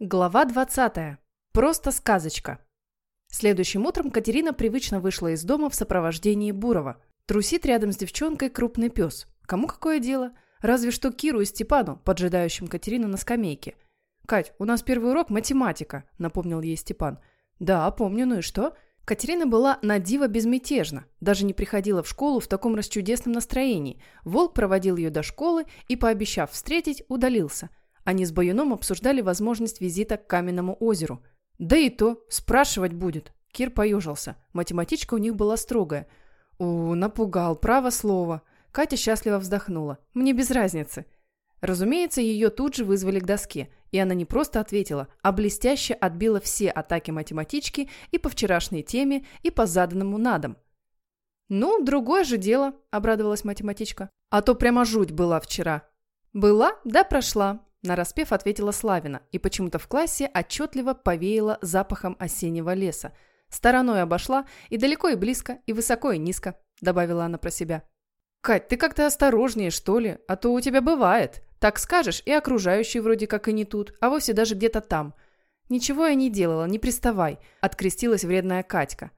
Глава 20. Просто сказочка. Следующим утром Катерина привычно вышла из дома в сопровождении Бурова. Трусит рядом с девчонкой крупный пес. Кому какое дело? Разве что Киру и Степану, поджидающим Катерину на скамейке. «Кать, у нас первый урок математика», — напомнил ей Степан. «Да, помню, ну и что?» Катерина была на диво безмятежна, даже не приходила в школу в таком расчудесном настроении. Волк проводил ее до школы и, пообещав встретить, удалился — они с Баюном обсуждали возможность визита к Каменному озеру. «Да и то, спрашивать будет». Кир поежился. Математичка у них была строгая. «У, напугал, право слово». Катя счастливо вздохнула. «Мне без разницы». Разумеется, ее тут же вызвали к доске, и она не просто ответила, а блестяще отбила все атаки математички и по вчерашней теме, и по заданному на дом. «Ну, другое же дело», — обрадовалась математичка. «А то прямо жуть была вчера». «Была, да прошла», Нараспев ответила Славина, и почему-то в классе отчетливо повеяло запахом осеннего леса. Стороной обошла и далеко и близко, и высоко и низко, добавила она про себя. «Кать, ты как-то осторожнее, что ли, а то у тебя бывает. Так скажешь, и окружающие вроде как и не тут, а вовсе даже где-то там». «Ничего я не делала, не приставай», — открестилась вредная Катька.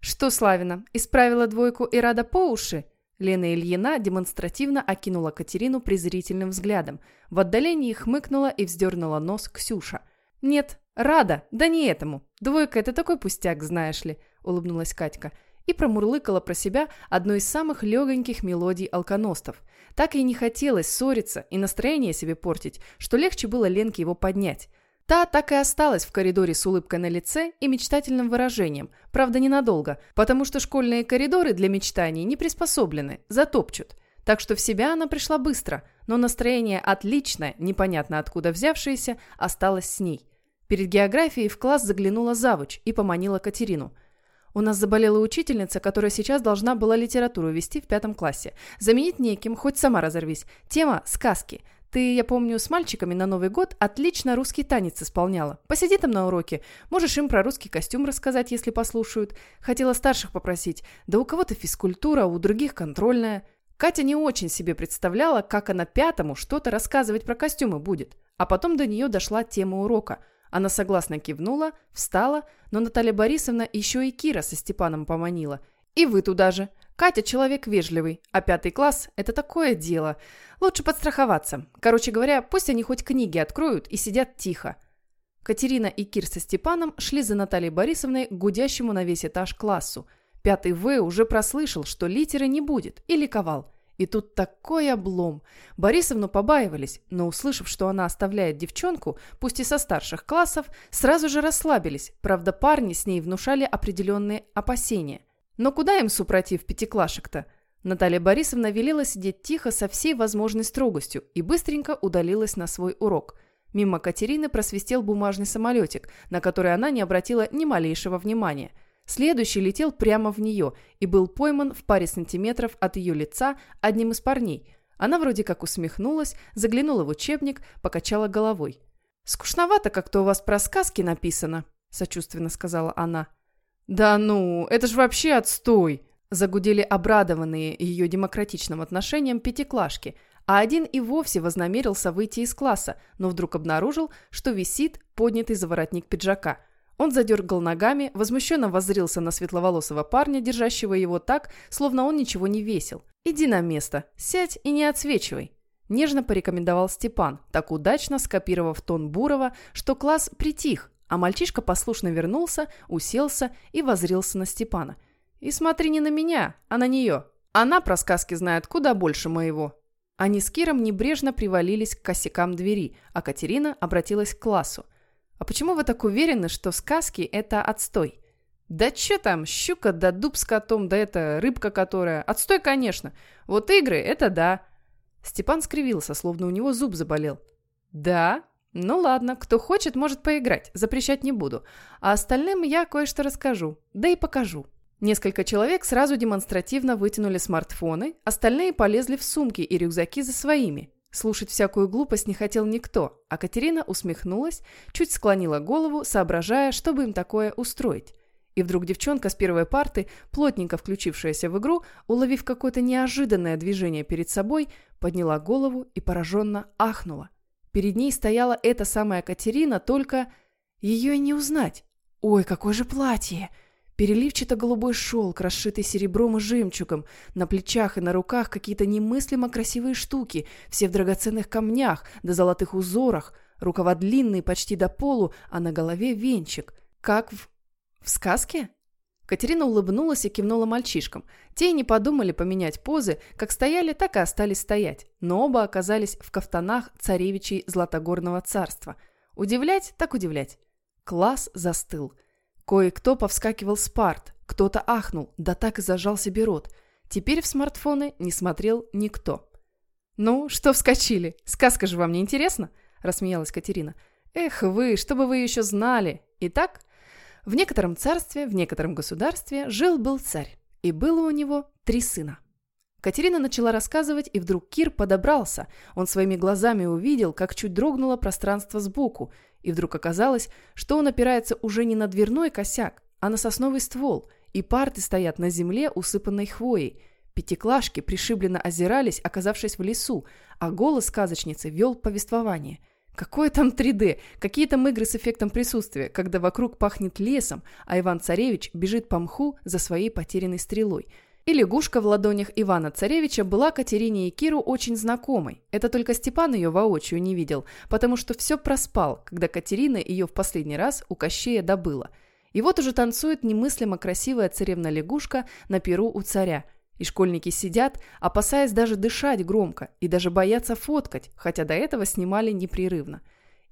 «Что, Славина, исправила двойку и рада по уши?» Лена Ильина демонстративно окинула Катерину презрительным взглядом. В отдалении хмыкнула и вздернула нос Ксюша. «Нет, рада, да не этому. Двойка – это такой пустяк, знаешь ли», – улыбнулась Катька. И промурлыкала про себя одну из самых легоньких мелодий алконостов. Так и не хотелось ссориться и настроение себе портить, что легче было Ленке его поднять. Та так и осталась в коридоре с улыбкой на лице и мечтательным выражением, правда ненадолго, потому что школьные коридоры для мечтаний не приспособлены, затопчут. Так что в себя она пришла быстро, но настроение отличное, непонятно откуда взявшееся, осталось с ней. Перед географией в класс заглянула завуч и поманила Катерину. «У нас заболела учительница, которая сейчас должна была литературу вести в пятом классе. Заменить неким, хоть сама разорвись. Тема – сказки. Ты, я помню, с мальчиками на Новый год отлично русский танец исполняла. Посиди там на уроке. Можешь им про русский костюм рассказать, если послушают. Хотела старших попросить. Да у кого-то физкультура, у других контрольная. Катя не очень себе представляла, как она пятому что-то рассказывать про костюмы будет. А потом до нее дошла тема урока. Она согласно кивнула, встала, но Наталья Борисовна еще и Кира со Степаном поманила. И вы туда же. Катя человек вежливый, а пятый класс – это такое дело. Лучше подстраховаться. Короче говоря, пусть они хоть книги откроют и сидят тихо. Катерина и Кир со Степаном шли за Натальей Борисовной к гудящему на весь этаж классу. Пятый В уже прослышал, что литеры не будет, и ликовал. И тут такой облом. Борисовну побаивались, но услышав, что она оставляет девчонку, пусть и со старших классов, сразу же расслабились. Правда, парни с ней внушали определенные опасения – но куда им супротив пятиклашек-то? Наталья Борисовна велела сидеть тихо со всей возможной строгостью и быстренько удалилась на свой урок. Мимо Катерины просвистел бумажный самолетик, на который она не обратила ни малейшего внимания. Следующий летел прямо в нее и был пойман в паре сантиметров от ее лица одним из парней. Она вроде как усмехнулась, заглянула в учебник, покачала головой. «Скучновато как-то у вас про сказки написано», – сочувственно сказала она. «Да ну, это ж вообще отстой!» Загудели обрадованные ее демократичным отношением пятиклашки, а один и вовсе вознамерился выйти из класса, но вдруг обнаружил, что висит поднятый за воротник пиджака. Он задергал ногами, возмущенно воззрился на светловолосого парня, держащего его так, словно он ничего не весил. «Иди на место, сядь и не отсвечивай», – нежно порекомендовал Степан, так удачно скопировав тон Бурова, что класс притих, а мальчишка послушно вернулся, уселся и возрился на Степана. «И смотри не на меня, а на нее. Она про сказки знает куда больше моего». Они с Киром небрежно привалились к косякам двери, а Катерина обратилась к классу. «А почему вы так уверены, что сказки – это отстой?» «Да чё там, щука да дуб с котом, да это рыбка которая. Отстой, конечно. Вот игры – это да». Степан скривился, словно у него зуб заболел. «Да? «Ну ладно, кто хочет, может поиграть, запрещать не буду. А остальным я кое-что расскажу, да и покажу». Несколько человек сразу демонстративно вытянули смартфоны, остальные полезли в сумки и рюкзаки за своими. Слушать всякую глупость не хотел никто, а Катерина усмехнулась, чуть склонила голову, соображая, чтобы им такое устроить. И вдруг девчонка с первой парты, плотненько включившаяся в игру, уловив какое-то неожиданное движение перед собой, подняла голову и пораженно ахнула. Перед ней стояла эта самая Катерина, только ее и не узнать. Ой, какое же платье! Переливчато-голубой шелк, расшитый серебром и жемчугом, на плечах и на руках какие-то немыслимо красивые штуки, все в драгоценных камнях, да золотых узорах, рукава длинные почти до полу, а на голове венчик. Как в... в сказке? Катерина улыбнулась и кивнула мальчишкам. Те и не подумали поменять позы, как стояли, так и остались стоять, но оба оказались в кафтанах царевичей Златогорного царства. Удивлять так удивлять. Класс застыл. Кое-кто повскакивал с парт, кто-то ахнул, да так и зажал себе рот. Теперь в смартфоны не смотрел никто. «Ну, что вскочили? Сказка же вам не интересна?» – рассмеялась Катерина. «Эх вы, чтобы вы еще знали! Итак, в некотором царстве, в некотором государстве жил-был царь, и было у него три сына. Катерина начала рассказывать, и вдруг Кир подобрался. Он своими глазами увидел, как чуть дрогнуло пространство сбоку, и вдруг оказалось, что он опирается уже не на дверной косяк, а на сосновый ствол, и парты стоят на земле, усыпанной хвоей. Пятиклашки пришибленно озирались, оказавшись в лесу, а голос сказочницы вел повествование – Какое там 3D? Какие там игры с эффектом присутствия, когда вокруг пахнет лесом, а Иван-Царевич бежит по мху за своей потерянной стрелой? И лягушка в ладонях Ивана-Царевича была Катерине и Киру очень знакомой. Это только Степан ее воочию не видел, потому что все проспал, когда Катерина ее в последний раз у Кощея добыла. И вот уже танцует немыслимо красивая царевна-лягушка на перу у царя – и школьники сидят, опасаясь даже дышать громко и даже боятся фоткать, хотя до этого снимали непрерывно.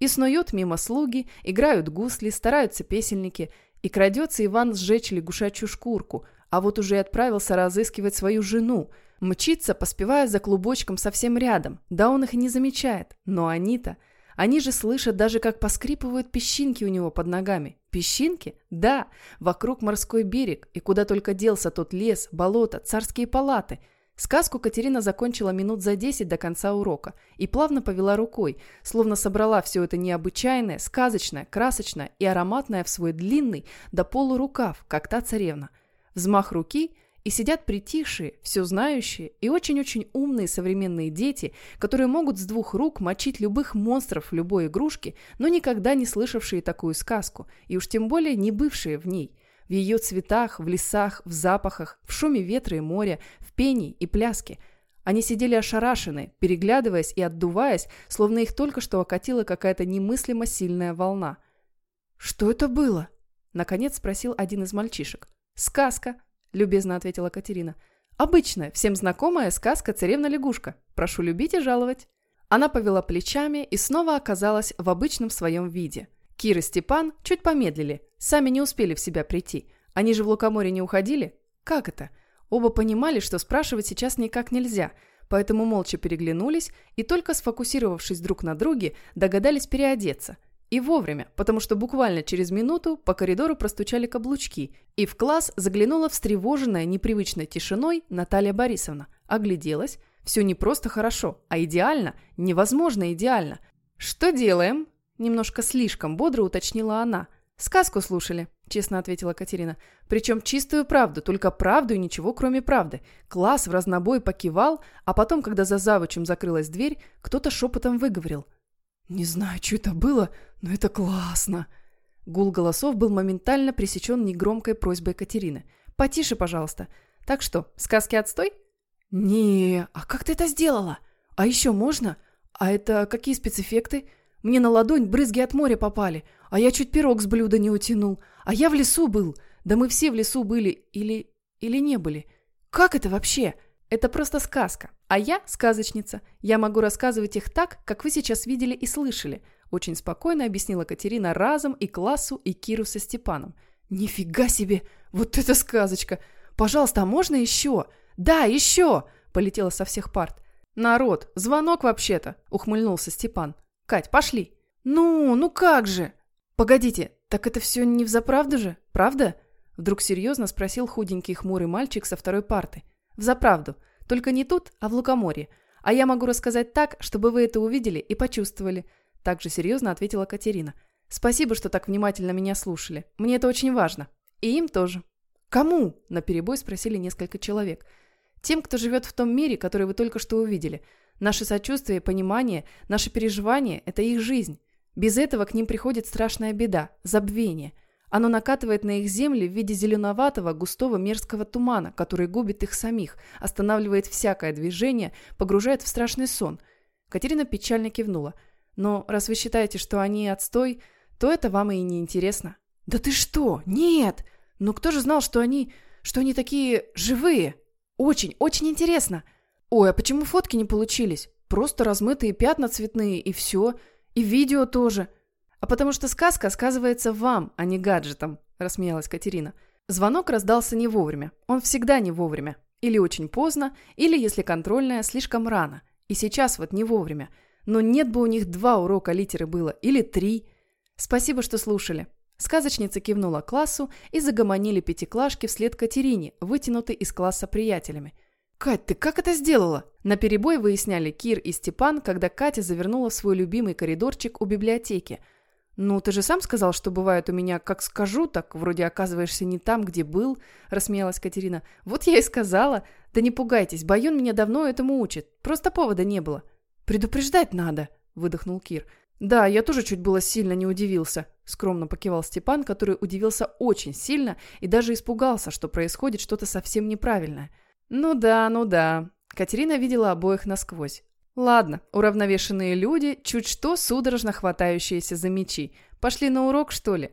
И снуют мимо слуги, играют гусли, стараются песельники, и крадется Иван сжечь лягушачью шкурку, а вот уже отправился разыскивать свою жену, мчится, поспевая за клубочком совсем рядом, да он их не замечает, но они-то... Они же слышат даже, как поскрипывают песчинки у него под ногами. Песчинки? Да, вокруг морской берег, и куда только делся тот лес, болото, царские палаты. Сказку Катерина закончила минут за десять до конца урока и плавно повела рукой, словно собрала все это необычайное, сказочное, красочное и ароматное в свой длинный до полурукав, как та царевна. Взмах руки – и сидят притихшие, все знающие и очень-очень умные современные дети, которые могут с двух рук мочить любых монстров любой игрушке, но никогда не слышавшие такую сказку, и уж тем более не бывшие в ней. В ее цветах, в лесах, в запахах, в шуме ветра и моря, в пении и пляске. Они сидели ошарашенные, переглядываясь и отдуваясь, словно их только что окатила какая-то немыслимо сильная волна. «Что это было?» – наконец спросил один из мальчишек. «Сказка», – любезно ответила Катерина. «Обычная, всем знакомая сказка «Царевна-лягушка». Прошу любить и жаловать». Она повела плечами и снова оказалась в обычном своем виде. Кир и Степан чуть помедлили, сами не успели в себя прийти. Они же в Лукоморье не уходили? Как это? Оба понимали, что спрашивать сейчас никак нельзя, поэтому молча переглянулись и только сфокусировавшись друг на друге, догадались переодеться – и вовремя, потому что буквально через минуту по коридору простучали каблучки, и в класс заглянула встревоженная непривычной тишиной Наталья Борисовна. Огляделась. Все не просто хорошо, а идеально, невозможно идеально. «Что делаем?» – немножко слишком бодро уточнила она. «Сказку слушали», – честно ответила Катерина. «Причем чистую правду, только правду и ничего кроме правды. Класс в разнобой покивал, а потом, когда за завучем закрылась дверь, кто-то шепотом выговорил – «Не знаю, что это было, но это классно!» Гул голосов был моментально пресечен негромкой просьбой Катерины. «Потише, пожалуйста. Так что, сказки отстой?» «Не, а как ты это сделала? А еще можно? А это какие спецэффекты? Мне на ладонь брызги от моря попали, а я чуть пирог с блюда не утянул. А я в лесу был. Да мы все в лесу были. Или... или не были. Как это вообще?» Это просто сказка. А я сказочница. Я могу рассказывать их так, как вы сейчас видели и слышали. Очень спокойно объяснила Катерина разом и классу, и Киру со Степаном. Нифига себе! Вот это сказочка! Пожалуйста, а можно еще? Да, еще! Полетела со всех парт. Народ, звонок вообще-то, ухмыльнулся Степан. Кать, пошли. Ну, ну как же? Погодите, так это все не взаправду же, правда? Вдруг серьезно спросил худенький хмурый мальчик со второй парты. Взаправду. Только не тут, а в Лукоморье. А я могу рассказать так, чтобы вы это увидели и почувствовали. Так же серьезно ответила Катерина. Спасибо, что так внимательно меня слушали. Мне это очень важно. И им тоже. Кому? Наперебой спросили несколько человек. Тем, кто живет в том мире, который вы только что увидели. Наше сочувствие понимание, наши переживания – это их жизнь. Без этого к ним приходит страшная беда – забвение. Оно накатывает на их земли в виде зеленоватого, густого мерзкого тумана, который губит их самих, останавливает всякое движение, погружает в страшный сон. Катерина печально кивнула. Но раз вы считаете, что они отстой, то это вам и не интересно. Да ты что? Нет! Ну кто же знал, что они... что они такие живые? Очень, очень интересно. Ой, а почему фотки не получились? Просто размытые пятна цветные и все. И видео тоже. А потому что сказка сказывается вам, а не гаджетам, рассмеялась Катерина. Звонок раздался не вовремя. Он всегда не вовремя. Или очень поздно, или, если контрольная, слишком рано. И сейчас вот не вовремя. Но нет бы у них два урока литеры было, или три. Спасибо, что слушали. Сказочница кивнула классу и загомонили пятиклашки вслед Катерине, вытянутой из класса приятелями. «Кать, ты как это сделала?» На перебой выясняли Кир и Степан, когда Катя завернула в свой любимый коридорчик у библиотеки. «Ну, ты же сам сказал, что бывает у меня, как скажу, так вроде оказываешься не там, где был», – рассмеялась Катерина. «Вот я и сказала. Да не пугайтесь, Баюн меня давно этому учит. Просто повода не было». «Предупреждать надо», – выдохнул Кир. «Да, я тоже чуть было сильно не удивился», – скромно покивал Степан, который удивился очень сильно и даже испугался, что происходит что-то совсем неправильное – «Ну да, ну да». Катерина видела обоих насквозь. «Ладно, уравновешенные люди, чуть что судорожно хватающиеся за мечи. Пошли на урок, что ли?»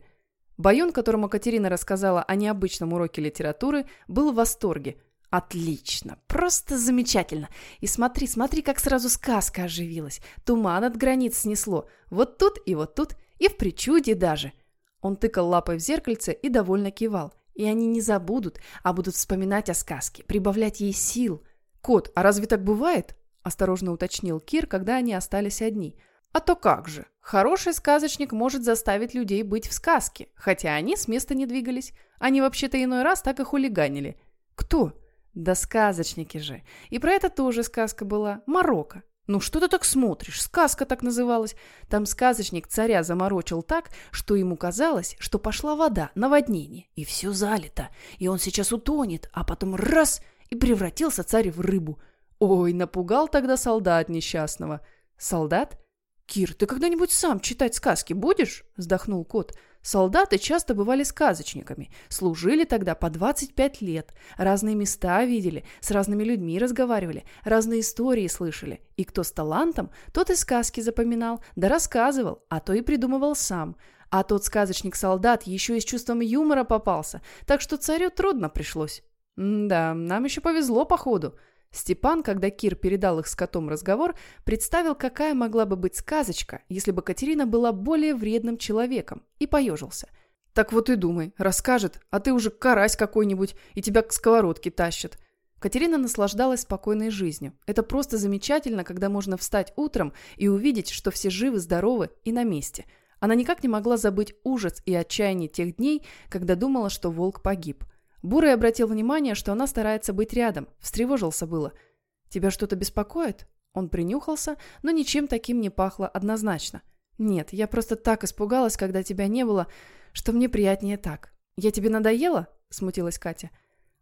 Баюн, которому Катерина рассказала о необычном уроке литературы, был в восторге. «Отлично! Просто замечательно! И смотри, смотри, как сразу сказка оживилась. Туман от границ снесло. Вот тут и вот тут, и в причуде даже». Он тыкал лапой в зеркальце и довольно кивал. И они не забудут, а будут вспоминать о сказке, прибавлять ей сил. «Кот, а разве так бывает?» – осторожно уточнил Кир, когда они остались одни. «А то как же. Хороший сказочник может заставить людей быть в сказке, хотя они с места не двигались. Они вообще-то иной раз так и хулиганили». «Кто?» «Да сказочники же. И про это тоже сказка была. Марокко. «Ну что ты так смотришь? Сказка так называлась. Там сказочник царя заморочил так, что ему казалось, что пошла вода, наводнение, и все залито, и он сейчас утонет, а потом раз — и превратился царь в рыбу. Ой, напугал тогда солдат несчастного. Солдат? Кир, ты когда-нибудь сам читать сказки будешь? Вздохнул кот. Солдаты часто бывали сказочниками, служили тогда по 25 лет, разные места видели, с разными людьми разговаривали, разные истории слышали. И кто с талантом, тот и сказки запоминал, да рассказывал, а то и придумывал сам. А тот сказочник-солдат еще и с чувством юмора попался, так что царю трудно пришлось. М да, нам еще повезло, походу. Степан, когда Кир передал их с котом разговор, представил, какая могла бы быть сказочка, если бы Катерина была более вредным человеком, и поежился. «Так вот и думай, расскажет, а ты уже карась какой-нибудь, и тебя к сковородке тащат». Катерина наслаждалась спокойной жизнью. Это просто замечательно, когда можно встать утром и увидеть, что все живы, здоровы и на месте. Она никак не могла забыть ужас и отчаяние тех дней, когда думала, что волк погиб – Бурый обратил внимание, что она старается быть рядом. Встревожился было. «Тебя что-то беспокоит?» Он принюхался, но ничем таким не пахло однозначно. «Нет, я просто так испугалась, когда тебя не было, что мне приятнее так. Я тебе надоела?» – смутилась Катя.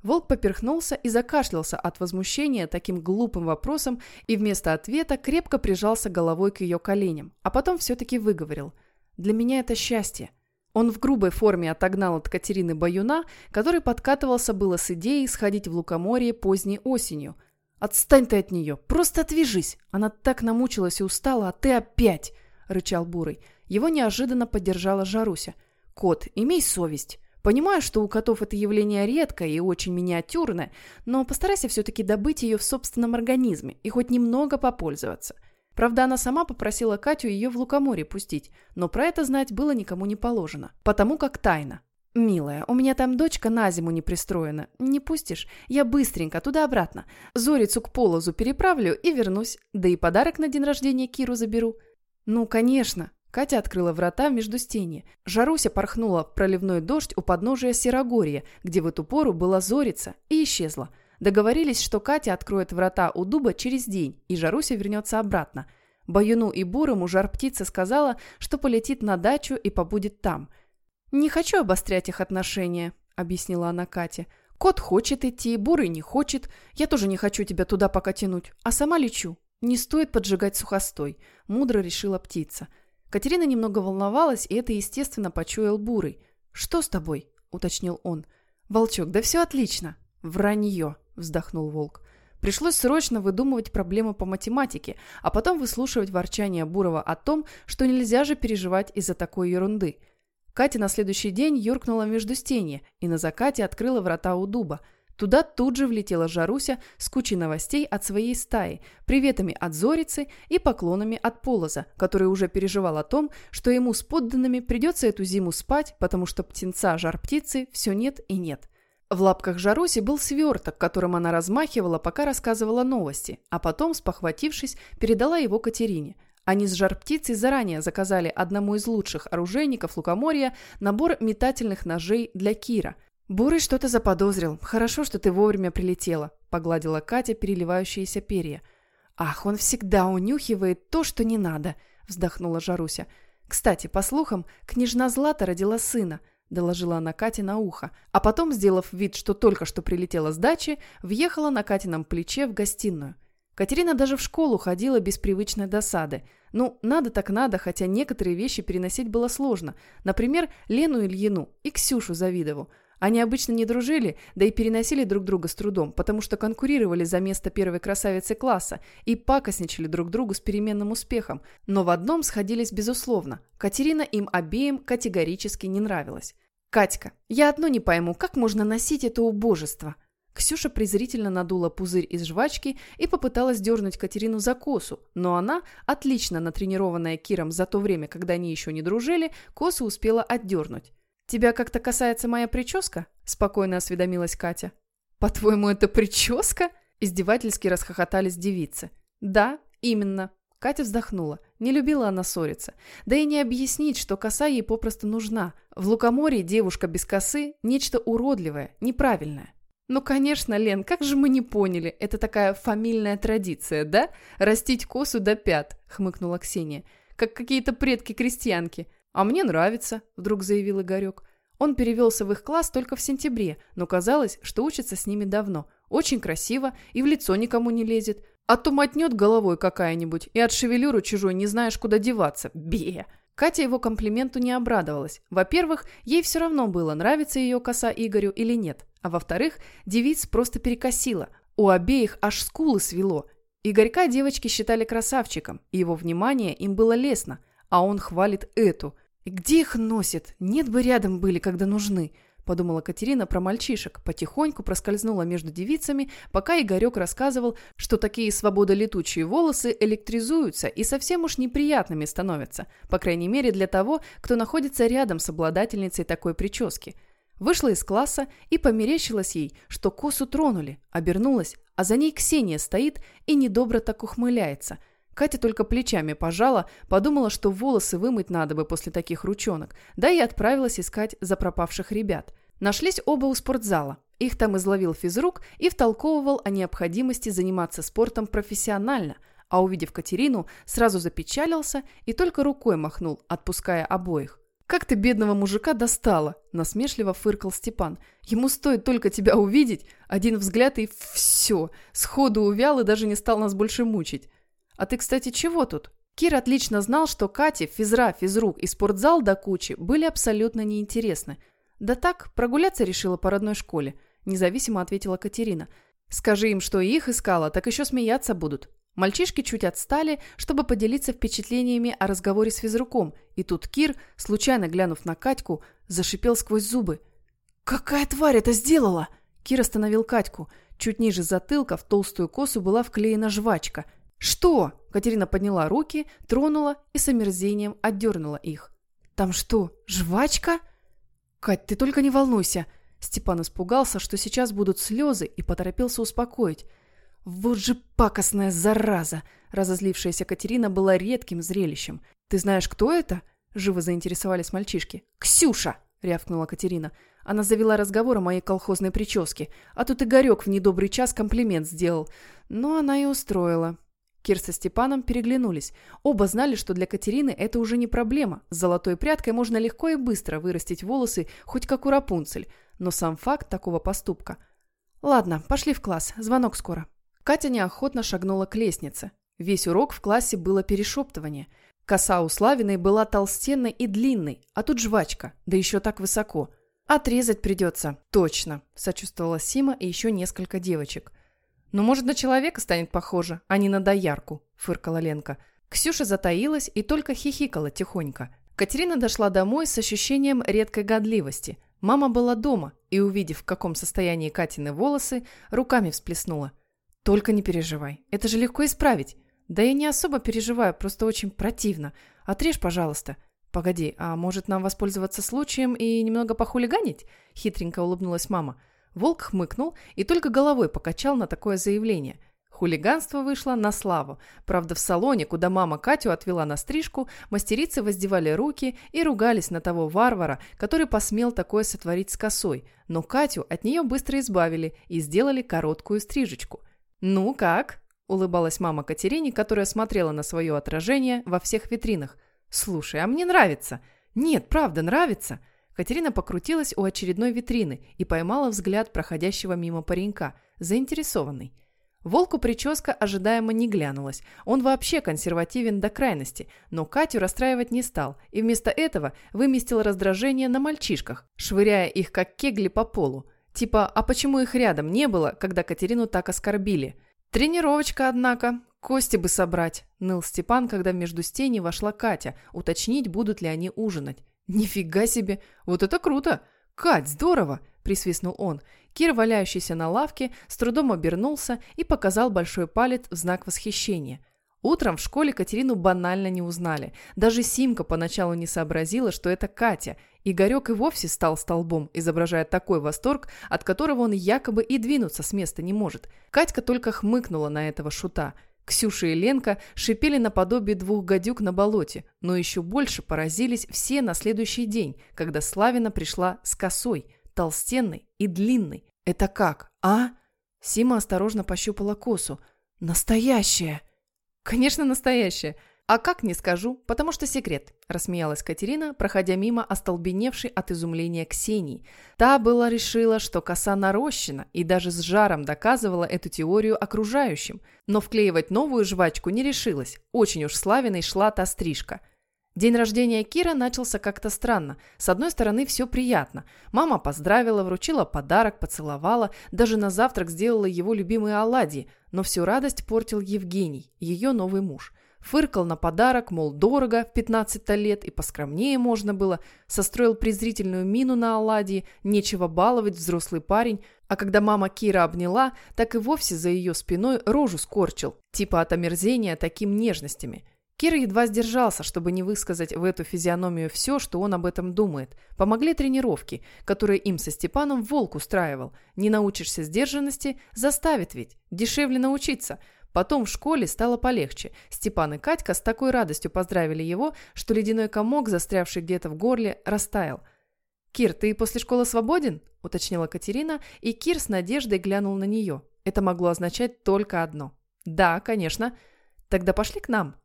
Волк поперхнулся и закашлялся от возмущения таким глупым вопросом и вместо ответа крепко прижался головой к ее коленям, а потом все-таки выговорил. «Для меня это счастье. Он в грубой форме отогнал от Катерины Баюна, который подкатывался было с идеей сходить в Лукоморье поздней осенью. «Отстань ты от нее! Просто отвяжись! Она так намучилась и устала, а ты опять!» – рычал Бурый. Его неожиданно поддержала Жаруся. «Кот, имей совесть!» Понимаю, что у котов это явление редкое и очень миниатюрное, но постарайся все-таки добыть ее в собственном организме и хоть немного попользоваться. Правда, она сама попросила Катю ее в лукоморье пустить, но про это знать было никому не положено, потому как тайна. «Милая, у меня там дочка на зиму не пристроена. Не пустишь? Я быстренько туда-обратно. Зорицу к полозу переправлю и вернусь. Да и подарок на день рождения Киру заберу». «Ну, конечно». Катя открыла врата в междустенье. Жаруся порхнула в проливной дождь у подножия Серогорья, где в эту пору была Зорица, и исчезла – Договорились, что Катя откроет врата у дуба через день, и Жаруся вернется обратно. Баюну и Бурому жар-птица сказала, что полетит на дачу и побудет там. «Не хочу обострять их отношения», — объяснила она Кате. «Кот хочет идти, Бурый не хочет. Я тоже не хочу тебя туда пока тянуть, а сама лечу. Не стоит поджигать сухостой, мудро решила птица. Катерина немного волновалась, и это, естественно, почуял Бурый. «Что с тобой?» – уточнил он. «Волчок, да все отлично!» «Вранье!» – вздохнул волк. Пришлось срочно выдумывать проблемы по математике, а потом выслушивать ворчание Бурова о том, что нельзя же переживать из-за такой ерунды. Катя на следующий день юркнула между стенья и на закате открыла врата у дуба – Туда тут же влетела Жаруся с кучей новостей от своей стаи, приветами от Зорицы и поклонами от Полоза, который уже переживал о том, что ему с подданными придется эту зиму спать, потому что птенца жар-птицы все нет и нет. В лапках Жаруси был сверток, которым она размахивала, пока рассказывала новости, а потом, спохватившись, передала его Катерине. Они с жар-птицей заранее заказали одному из лучших оружейников Лукоморья набор метательных ножей для Кира – «Бурый что-то заподозрил. Хорошо, что ты вовремя прилетела», — погладила Катя переливающиеся перья. «Ах, он всегда унюхивает то, что не надо», — вздохнула Жаруся. «Кстати, по слухам, княжна Злата родила сына», — доложила она Кате на ухо, а потом, сделав вид, что только что прилетела с дачи, въехала на Катином плече в гостиную. Катерина даже в школу ходила без привычной досады. Ну, надо так надо, хотя некоторые вещи переносить было сложно. Например, Лену Ильину и Ксюшу Завидову — они обычно не дружили, да и переносили друг друга с трудом, потому что конкурировали за место первой красавицы класса и пакостничали друг другу с переменным успехом, но в одном сходились безусловно. Катерина им обеим категорически не нравилась. «Катька, я одно не пойму, как можно носить это убожество?» Ксюша презрительно надула пузырь из жвачки и попыталась дернуть Катерину за косу, но она, отлично натренированная Киром за то время, когда они еще не дружили, косу успела отдернуть. «Тебя как-то касается моя прическа?» – спокойно осведомилась Катя. «По-твоему, это прическа?» – издевательски расхохотались девицы. «Да, именно». Катя вздохнула. Не любила она ссориться. Да и не объяснить, что коса ей попросту нужна. В Лукоморье девушка без косы – нечто уродливое, неправильное. «Ну, конечно, Лен, как же мы не поняли? Это такая фамильная традиция, да? Растить косу до пят», – хмыкнула Ксения. «Как какие-то предки-крестьянки. «А мне нравится», – вдруг заявил Игорек. Он перевелся в их класс только в сентябре, но казалось, что учится с ними давно. Очень красиво и в лицо никому не лезет. А то мотнет головой какая-нибудь, и от шевелюры чужой не знаешь, куда деваться. Бе! Катя его комплименту не обрадовалась. Во-первых, ей все равно было, нравится ее коса Игорю или нет. А во-вторых, девиц просто перекосила. У обеих аж скулы свело. Игорька девочки считали красавчиком, и его внимание им было лестно. А он хвалит эту – «И где их носит? Нет бы рядом были, когда нужны», – подумала Катерина про мальчишек. Потихоньку проскользнула между девицами, пока Игорек рассказывал, что такие свободолетучие волосы электризуются и совсем уж неприятными становятся, по крайней мере для того, кто находится рядом с обладательницей такой прически. Вышла из класса и померещилась ей, что косу тронули, обернулась, а за ней Ксения стоит и недобро так ухмыляется – Катя только плечами пожала, подумала, что волосы вымыть надо бы после таких ручонок, да и отправилась искать за пропавших ребят. Нашлись оба у спортзала. Их там изловил физрук и втолковывал о необходимости заниматься спортом профессионально, а увидев Катерину, сразу запечалился и только рукой махнул, отпуская обоих. «Как ты бедного мужика достала!» – насмешливо фыркал Степан. «Ему стоит только тебя увидеть, один взгляд и все, сходу увял и даже не стал нас больше мучить. А ты, кстати, чего тут? Кир отлично знал, что Кате, физра, физрук и спортзал до кучи были абсолютно неинтересны. Да так, прогуляться решила по родной школе, независимо ответила Катерина. Скажи им, что их искала, так еще смеяться будут. Мальчишки чуть отстали, чтобы поделиться впечатлениями о разговоре с физруком, и тут Кир, случайно глянув на Катьку, зашипел сквозь зубы. «Какая тварь это сделала?» Кир остановил Катьку. Чуть ниже затылка в толстую косу была вклеена жвачка – «Что?» – Катерина подняла руки, тронула и с омерзением отдернула их. «Там что, жвачка?» «Кать, ты только не волнуйся!» Степан испугался, что сейчас будут слезы, и поторопился успокоить. «Вот же пакостная зараза!» Разозлившаяся Катерина была редким зрелищем. «Ты знаешь, кто это?» Живо заинтересовались мальчишки. «Ксюша!» – рявкнула Катерина. Она завела разговор о моей колхозной прическе, а тут Игорек в недобрый час комплимент сделал. Но она и устроила. Кир со Степаном переглянулись. Оба знали, что для Катерины это уже не проблема. С золотой прядкой можно легко и быстро вырастить волосы, хоть как у Рапунцель. Но сам факт такого поступка. «Ладно, пошли в класс. Звонок скоро». Катя неохотно шагнула к лестнице. Весь урок в классе было перешептывание. Коса у Славиной была толстенной и длинной, а тут жвачка, да еще так высоко. «Отрезать придется». «Точно», – сочувствовала Сима и еще несколько девочек. «Ну, может, на человека станет похоже, а не на доярку», – фыркала Ленка. Ксюша затаилась и только хихикала тихонько. Катерина дошла домой с ощущением редкой годливости. Мама была дома и, увидев, в каком состоянии Катины волосы, руками всплеснула. «Только не переживай, это же легко исправить. Да я не особо переживаю, просто очень противно. Отрежь, пожалуйста. «Погоди, а может нам воспользоваться случаем и немного похулиганить?» – хитренько улыбнулась мама. Волк хмыкнул и только головой покачал на такое заявление. Хулиганство вышло на славу. Правда, в салоне, куда мама Катю отвела на стрижку, мастерицы воздевали руки и ругались на того варвара, который посмел такое сотворить с косой. Но Катю от нее быстро избавили и сделали короткую стрижечку. «Ну как?» – улыбалась мама Катерине, которая смотрела на свое отражение во всех витринах. «Слушай, а мне нравится!» «Нет, правда, нравится!» Катерина покрутилась у очередной витрины и поймала взгляд проходящего мимо паренька, заинтересованный. Волку прическа ожидаемо не глянулась. Он вообще консервативен до крайности, но Катю расстраивать не стал и вместо этого выместил раздражение на мальчишках, швыряя их как кегли по полу. Типа, а почему их рядом не было, когда Катерину так оскорбили? Тренировочка, однако. Кости бы собрать, ныл Степан, когда между стеней вошла Катя, уточнить, будут ли они ужинать. Нифига себе, вот это круто! Кать, здорово! присвистнул он. Кир, валяющийся на лавке, с трудом обернулся и показал большой палец в знак восхищения. Утром в школе Катерину банально не узнали. Даже Симка поначалу не сообразила, что это Катя. Игорек и вовсе стал столбом, изображая такой восторг, от которого он якобы и двинуться с места не может. Катька только хмыкнула на этого шута. Ксюша и Ленка шипели наподобие двух гадюк на болоте, но еще больше поразились все на следующий день, когда Славина пришла с косой, толстенной и длинной. «Это как, а?» Сима осторожно пощупала косу. «Настоящая!» «Конечно, настоящая. А как не скажу, потому что секрет», – рассмеялась Катерина, проходя мимо остолбеневшей от изумления Ксении. Та была решила, что коса нарощена и даже с жаром доказывала эту теорию окружающим, но вклеивать новую жвачку не решилась, очень уж славиной шла та стрижка – День рождения Кира начался как-то странно. С одной стороны, все приятно. Мама поздравила, вручила подарок, поцеловала, даже на завтрак сделала его любимые оладьи, но всю радость портил Евгений, ее новый муж. Фыркал на подарок, мол, дорого в 15 лет и поскромнее можно было, состроил презрительную мину на оладьи, нечего баловать взрослый парень, а когда мама Кира обняла, так и вовсе за ее спиной рожу скорчил, типа от омерзения таким нежностями – Кир едва сдержался, чтобы не высказать в эту физиономию все, что он об этом думает. Помогли тренировки, которые им со Степаном волк устраивал. Не научишься сдержанности, заставит ведь. Дешевле научиться. Потом в школе стало полегче. Степан и Катька с такой радостью поздравили его, что ледяной комок, застрявший где-то в горле, растаял. «Кир, ты после школы свободен?» – уточнила Катерина, и Кир с надеждой глянул на нее. Это могло означать только одно. «Да, конечно. Тогда пошли к нам».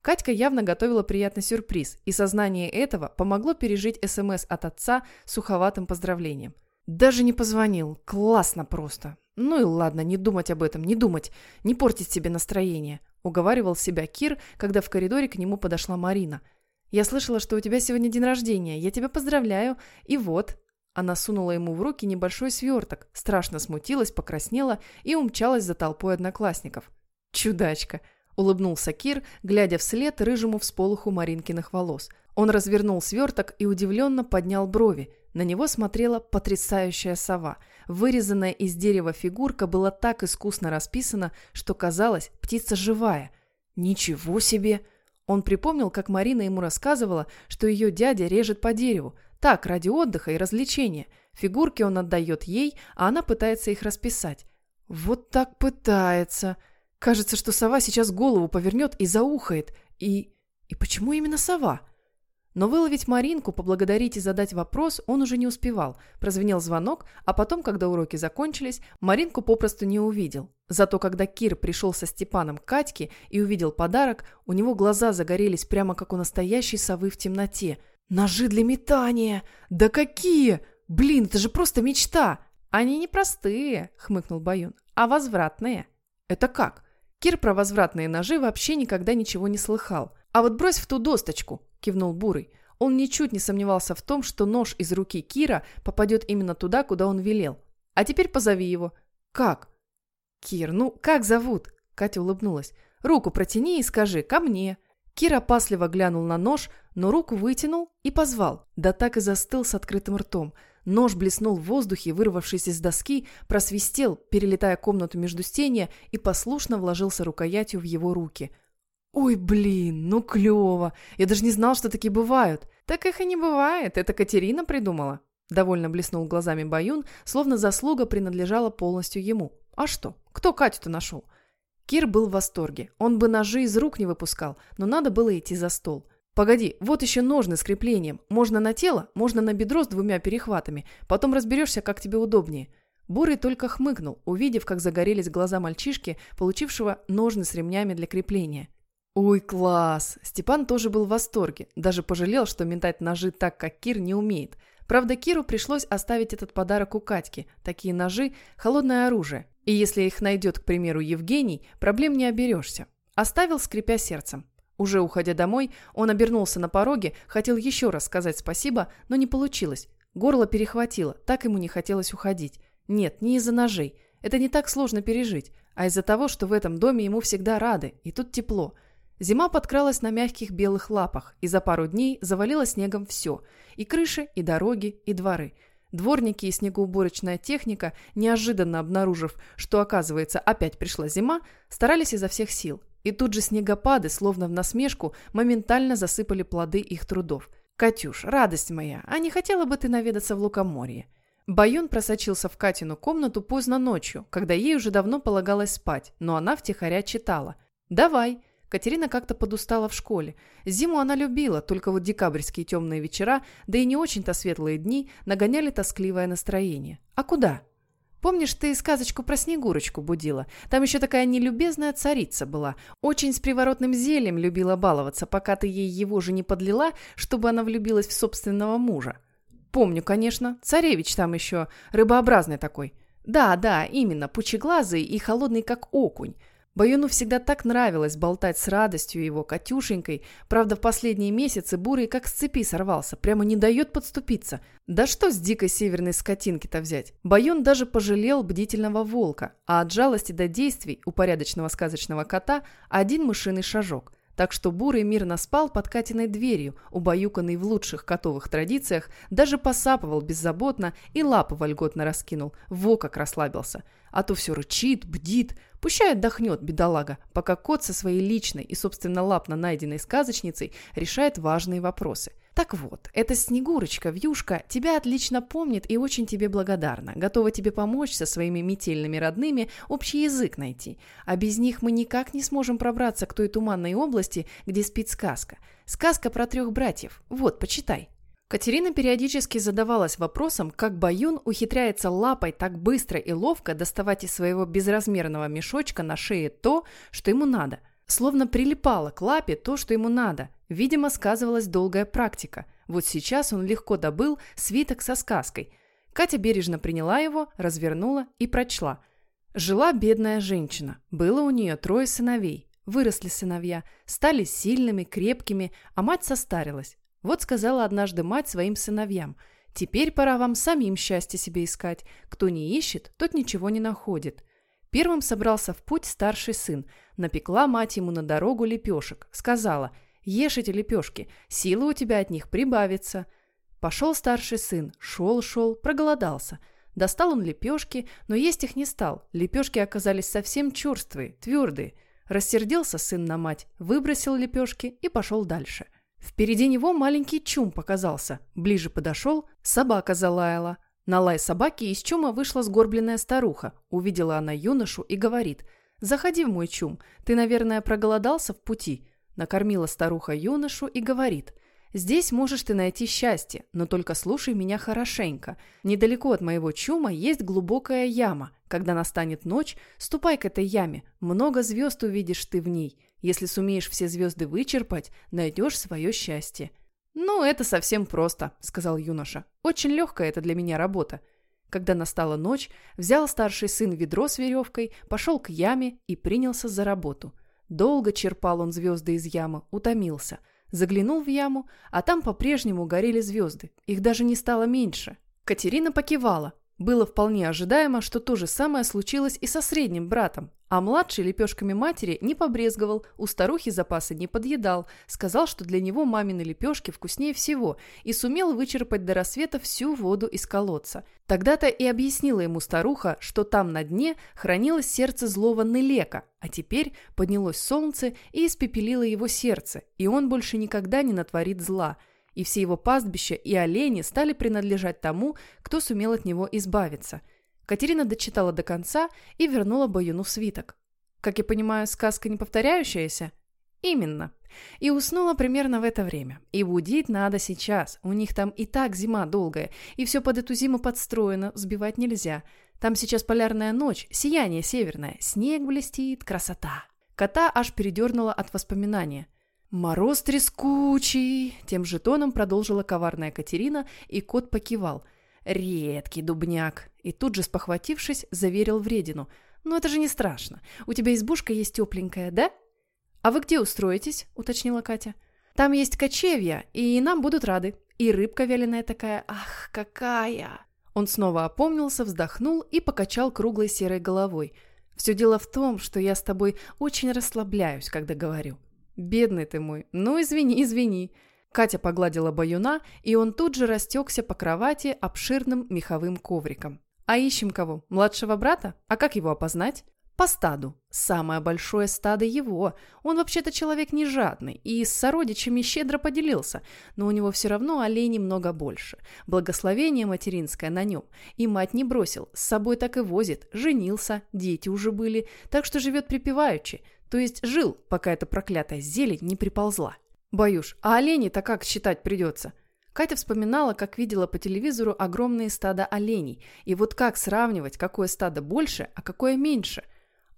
Катька явно готовила приятный сюрприз, и сознание этого помогло пережить СМС от отца суховатым поздравлением. Даже не позвонил. Классно просто. Ну и ладно, не думать об этом, не думать, не портить себе настроение, уговаривал себя Кир, когда в коридоре к нему подошла Марина. Я слышала, что у тебя сегодня день рождения. Я тебя поздравляю. И вот, она сунула ему в руки небольшой сверток, страшно смутилась, покраснела и умчалась за толпой одноклассников. Чудачка. Улыбнулся Кир, глядя вслед рыжему всполоху Маринкиных волос. Он развернул сверток и удивленно поднял брови. На него смотрела потрясающая сова. Вырезанная из дерева фигурка была так искусно расписана, что казалось, птица живая. «Ничего себе!» Он припомнил, как Марина ему рассказывала, что ее дядя режет по дереву. Так, ради отдыха и развлечения. Фигурки он отдает ей, а она пытается их расписать. «Вот так пытается!» Кажется, что сова сейчас голову повернет и заухает. И... и почему именно сова? Но выловить Маринку, поблагодарить и задать вопрос он уже не успевал. Прозвенел звонок, а потом, когда уроки закончились, Маринку попросту не увидел. Зато когда Кир пришел со Степаном к Катьке и увидел подарок, у него глаза загорелись прямо как у настоящей совы в темноте. «Ножи для метания! Да какие! Блин, это же просто мечта!» «Они не простые», — хмыкнул Баюн, — «а возвратные». «Это как?» Кир про возвратные ножи вообще никогда ничего не слыхал. «А вот брось в ту досточку!» – кивнул Бурый. Он ничуть не сомневался в том, что нож из руки Кира попадет именно туда, куда он велел. «А теперь позови его». «Как?» «Кир, ну как зовут?» Катя улыбнулась. «Руку протяни и скажи «ко мне». Кир опасливо глянул на нож, но руку вытянул и позвал. Да так и застыл с открытым ртом. Нож блеснул в воздухе, вырвавшись из доски, просвистел, перелетая комнату между стенья и послушно вложился рукоятью в его руки. «Ой, блин, ну клево! Я даже не знал, что такие бывают!» «Так их и не бывает, это Катерина придумала!» Довольно блеснул глазами Баюн, словно заслуга принадлежала полностью ему. «А что? Кто Катю-то нашел?» Кир был в восторге. Он бы ножи из рук не выпускал, но надо было идти за стол. «Погоди, вот еще ножны с креплением. Можно на тело, можно на бедро с двумя перехватами. Потом разберешься, как тебе удобнее». Бурый только хмыкнул, увидев, как загорелись глаза мальчишки, получившего ножны с ремнями для крепления. «Ой, класс!» Степан тоже был в восторге. Даже пожалел, что метать ножи так, как Кир, не умеет. Правда, Киру пришлось оставить этот подарок у Катьки. Такие ножи – холодное оружие. И если их найдет, к примеру, Евгений, проблем не оберешься. Оставил, скрипя сердцем. Уже уходя домой, он обернулся на пороге, хотел еще раз сказать спасибо, но не получилось. Горло перехватило, так ему не хотелось уходить. Нет, не из-за ножей. Это не так сложно пережить, а из-за того, что в этом доме ему всегда рады, и тут тепло. Зима подкралась на мягких белых лапах, и за пару дней завалила снегом все – и крыши, и дороги, и дворы – Дворники и снегоуборочная техника, неожиданно обнаружив, что, оказывается, опять пришла зима, старались изо всех сил. И тут же снегопады, словно в насмешку, моментально засыпали плоды их трудов. «Катюш, радость моя, а не хотела бы ты наведаться в Лукоморье?» Баюн просочился в Катину комнату поздно ночью, когда ей уже давно полагалось спать, но она втихаря читала. «Давай», Катерина как-то подустала в школе. Зиму она любила, только вот декабрьские темные вечера, да и не очень-то светлые дни, нагоняли тоскливое настроение. А куда? Помнишь, ты сказочку про Снегурочку будила? Там еще такая нелюбезная царица была. Очень с приворотным зельем любила баловаться, пока ты ей его же не подлила, чтобы она влюбилась в собственного мужа. Помню, конечно. Царевич там еще, рыбообразный такой. Да, да, именно, пучеглазый и холодный, как окунь. Баюну всегда так нравилось болтать с радостью его Катюшенькой. Правда, в последние месяцы Бурый как с цепи сорвался, прямо не дает подступиться. Да что с дикой северной скотинки-то взять? Баюн даже пожалел бдительного волка, а от жалости до действий у порядочного сказочного кота один мышиный шажок – так что Бурый мирно спал под Катиной дверью, убаюканный в лучших котовых традициях, даже посапывал беззаботно и лапы вольготно раскинул, во как расслабился. А то все рычит, бдит, пущай отдохнет, бедолага, пока кот со своей личной и, собственно, лапно найденной сказочницей решает важные вопросы. Так вот, эта Снегурочка, Вьюшка, тебя отлично помнит и очень тебе благодарна, готова тебе помочь со своими метельными родными общий язык найти. А без них мы никак не сможем пробраться к той туманной области, где спит сказка. Сказка про трех братьев. Вот, почитай. Катерина периодически задавалась вопросом, как Баюн ухитряется лапой так быстро и ловко доставать из своего безразмерного мешочка на шее то, что ему надо – Словно прилипало к лапе то, что ему надо. Видимо, сказывалась долгая практика. Вот сейчас он легко добыл свиток со сказкой. Катя бережно приняла его, развернула и прочла. Жила бедная женщина. Было у нее трое сыновей. Выросли сыновья, стали сильными, крепкими, а мать состарилась. Вот сказала однажды мать своим сыновьям. «Теперь пора вам самим счастье себе искать. Кто не ищет, тот ничего не находит». Первым собрался в путь старший сын. Напекла мать ему на дорогу лепешек. Сказала, ешь эти лепешки, силы у тебя от них прибавится. Пошел старший сын, шел-шел, проголодался. Достал он лепешки, но есть их не стал. Лепешки оказались совсем черствые, твердые. Рассердился сын на мать, выбросил лепешки и пошел дальше. Впереди него маленький чум показался. Ближе подошел, собака залаяла. На лай собаки из чума вышла сгорбленная старуха. Увидела она юношу и говорит «Заходи в мой чум, ты, наверное, проголодался в пути». Накормила старуха юношу и говорит «Здесь можешь ты найти счастье, но только слушай меня хорошенько. Недалеко от моего чума есть глубокая яма. Когда настанет ночь, ступай к этой яме, много звезд увидишь ты в ней. Если сумеешь все звезды вычерпать, найдешь свое счастье». «Ну, это совсем просто», — сказал юноша. «Очень легкая это для меня работа». Когда настала ночь, взял старший сын ведро с веревкой, пошел к яме и принялся за работу. Долго черпал он звезды из ямы, утомился. Заглянул в яму, а там по-прежнему горели звезды. Их даже не стало меньше. Катерина покивала. Было вполне ожидаемо, что то же самое случилось и со средним братом. А младший лепешками матери не побрезговал, у старухи запасы не подъедал, сказал, что для него мамины лепешки вкуснее всего и сумел вычерпать до рассвета всю воду из колодца. Тогда-то и объяснила ему старуха, что там на дне хранилось сердце злого Нелека, а теперь поднялось солнце и испепелило его сердце, и он больше никогда не натворит зла – и все его пастбища и олени стали принадлежать тому, кто сумел от него избавиться. Катерина дочитала до конца и вернула Баюну свиток. Как я понимаю, сказка не повторяющаяся? Именно. И уснула примерно в это время. И будить надо сейчас. У них там и так зима долгая, и все под эту зиму подстроено, сбивать нельзя. Там сейчас полярная ночь, сияние северное, снег блестит, красота. Кота аж передернула от воспоминания – «Мороз трескучий!» – тем же тоном продолжила коварная Катерина, и кот покивал. «Редкий дубняк!» И тут же, спохватившись, заверил вредину. «Ну это же не страшно. У тебя избушка есть тепленькая, да?» «А вы где устроитесь?» – уточнила Катя. «Там есть кочевья, и нам будут рады. И рыбка вяленая такая. Ах, какая!» Он снова опомнился, вздохнул и покачал круглой серой головой. «Все дело в том, что я с тобой очень расслабляюсь, когда говорю». «Бедный ты мой. Ну, извини, извини». Катя погладила баюна, и он тут же растекся по кровати обширным меховым ковриком. «А ищем кого? Младшего брата? А как его опознать?» «По стаду. Самое большое стадо его. Он вообще-то человек не жадный и с сородичами щедро поделился, но у него все равно оленей много больше. Благословение материнское на нем. И мать не бросил, с собой так и возит. Женился, дети уже были, так что живет припеваючи. То есть жил, пока эта проклятая зелень не приползла. Боюсь, а оленей-то как считать придется? Катя вспоминала, как видела по телевизору огромные стада оленей. И вот как сравнивать, какое стадо больше, а какое меньше?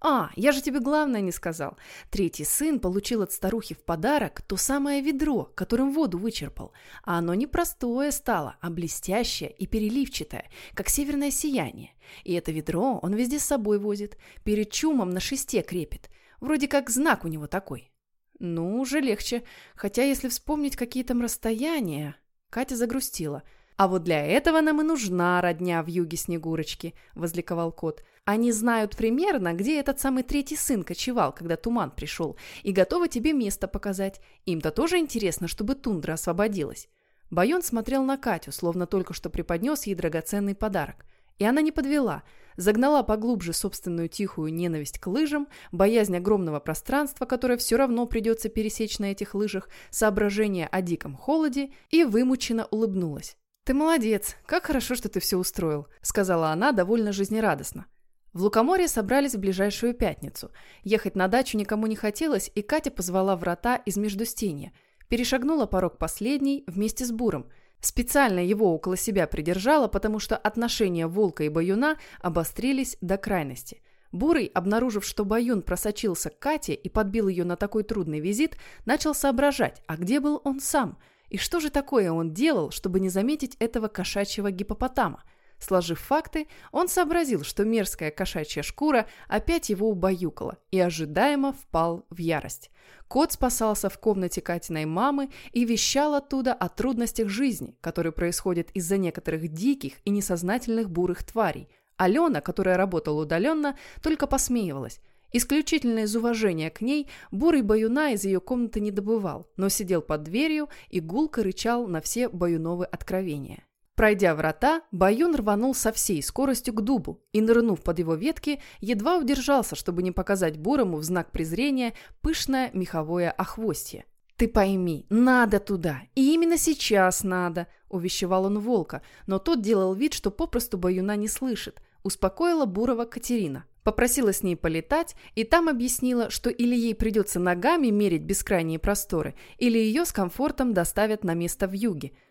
А, я же тебе главное не сказал. Третий сын получил от старухи в подарок то самое ведро, которым воду вычерпал. А оно не простое стало, а блестящее и переливчатое, как северное сияние. И это ведро он везде с собой возит, перед чумом на шесте крепит – Вроде как знак у него такой. Ну, уже легче. Хотя, если вспомнить какие там расстояния... Катя загрустила. «А вот для этого нам и нужна родня в юге Снегурочки», – возликовал кот. «Они знают примерно, где этот самый третий сын кочевал, когда туман пришел, и готовы тебе место показать. Им-то тоже интересно, чтобы тундра освободилась». Байон смотрел на Катю, словно только что преподнес ей драгоценный подарок. И она не подвела, загнала поглубже собственную тихую ненависть к лыжам, боязнь огромного пространства, которое все равно придется пересечь на этих лыжах, соображение о диком холоде и вымученно улыбнулась. «Ты молодец, как хорошо, что ты все устроил», — сказала она довольно жизнерадостно. В Лукоморье собрались в ближайшую пятницу. Ехать на дачу никому не хотелось, и Катя позвала врата из Междустенья. Перешагнула порог последний вместе с Буром — Специально его около себя придержала, потому что отношения Волка и Баюна обострились до крайности. Бурый, обнаружив, что Баюн просочился к Кате и подбил ее на такой трудный визит, начал соображать, а где был он сам? И что же такое он делал, чтобы не заметить этого кошачьего гипопотама? Сложив факты, он сообразил, что мерзкая кошачья шкура опять его убаюкала и ожидаемо впал в ярость. Кот спасался в комнате Катиной мамы и вещал оттуда о трудностях жизни, которые происходят из-за некоторых диких и несознательных бурых тварей. Алена, которая работала удаленно, только посмеивалась. Исключительно из уважения к ней бурый баюна из ее комнаты не добывал, но сидел под дверью и гулко рычал на все баюновы откровения. Пройдя врата, Баюн рванул со всей скоростью к дубу и, нырнув под его ветки, едва удержался, чтобы не показать Бурому в знак презрения пышное меховое охвостье. «Ты пойми, надо туда, и именно сейчас надо», – увещевал он волка, но тот делал вид, что попросту Баюна не слышит. Успокоила Бурова Катерина. Попросила с ней полетать, и там объяснила, что или ей придется ногами мерить бескрайние просторы, или ее с комфортом доставят на место в юге –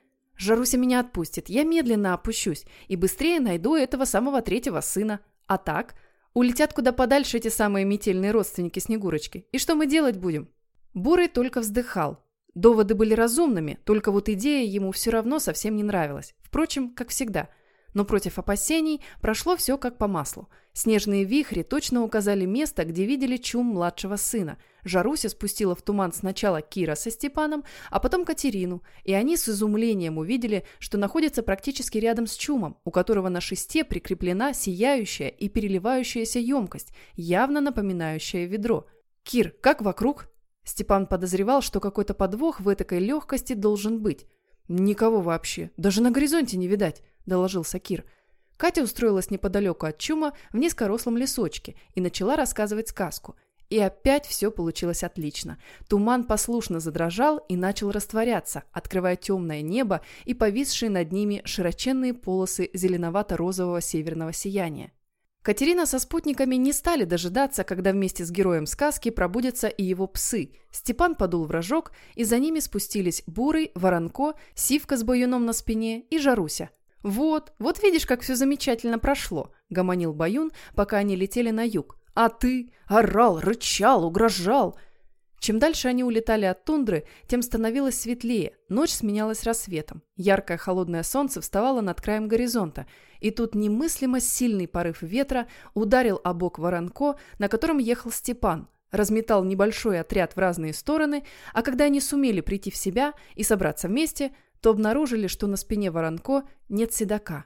Жаруся меня отпустит, я медленно опущусь и быстрее найду этого самого третьего сына. А так, улетят куда подальше эти самые метельные родственники Снегурочки. И что мы делать будем?» Бурый только вздыхал. Доводы были разумными, только вот идея ему все равно совсем не нравилась. Впрочем, как всегда. Но против опасений прошло все как по маслу. Снежные вихри точно указали место, где видели чум младшего сына. Жаруся спустила в туман сначала Кира со Степаном, а потом Катерину, и они с изумлением увидели, что находится практически рядом с чумом, у которого на шесте прикреплена сияющая и переливающаяся емкость, явно напоминающая ведро. «Кир, как вокруг?» Степан подозревал, что какой-то подвох в этой легкости должен быть. «Никого вообще. Даже на горизонте не видать», – доложился Кир. Катя устроилась неподалеку от чума в низкорослом лесочке и начала рассказывать сказку. И опять все получилось отлично. Туман послушно задрожал и начал растворяться, открывая темное небо и повисшие над ними широченные полосы зеленовато-розового северного сияния. Катерина со спутниками не стали дожидаться, когда вместе с героем сказки пробудятся и его псы. Степан подул в рожок, и за ними спустились Бурый, Воронко, Сивка с Баюном на спине и Жаруся. «Вот, вот видишь, как все замечательно прошло», — гомонил Баюн, пока они летели на юг. «А ты? Орал, рычал, угрожал!» Чем дальше они улетали от тундры, тем становилось светлее, ночь сменялась рассветом. Яркое холодное солнце вставало над краем горизонта, и тут немыслимо сильный порыв ветра ударил о бок воронко, на котором ехал Степан, разметал небольшой отряд в разные стороны, а когда они сумели прийти в себя и собраться вместе, то обнаружили, что на спине воронко нет седока.